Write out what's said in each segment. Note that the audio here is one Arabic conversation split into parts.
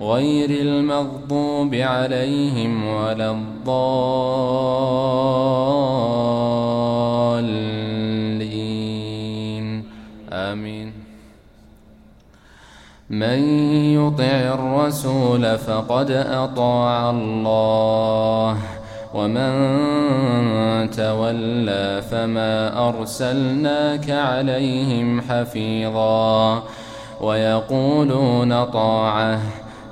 غير المغضوب عليهم ولا الضالين. آمين. من يطع الرسول فقد أطاع الله ومن تولى فما أرسلناك عليهم حفيظا. ويقولون طاعة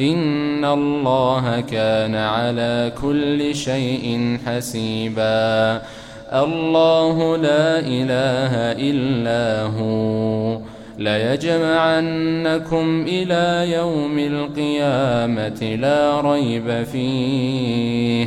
إن الله كان على كل شيء حسيبا الله لا إله إلا هو ليجمعنكم إلى يوم القيامة لا ريب فيه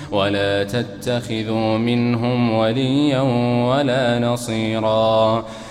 ولا تتخذوا منهم وليا ولا نصيرا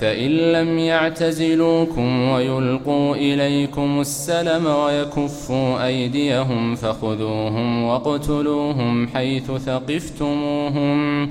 فإن لم يعتزلوكم ويلقوا إليكم السلم ويكفوا أيديهم فخذوهم واقتلوهم حيث ثقفتموهم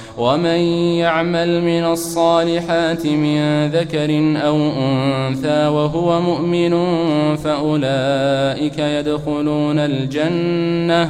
ومن يعمل من الصالحات من ذكر أو أنثى وهو مؤمن فأولئك يدخلون الجنة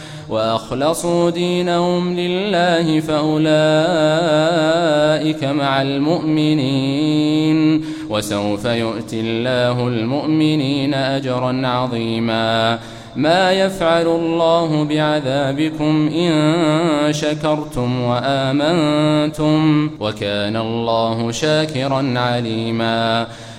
وأخلصوا دينهم لله فأولئك مع المؤمنين وسوف يؤتي الله المؤمنين أجرا عظيما. ما يفعل الله بعذابكم إن شكرتم وآمنتم وكان الله شاكرا عليما.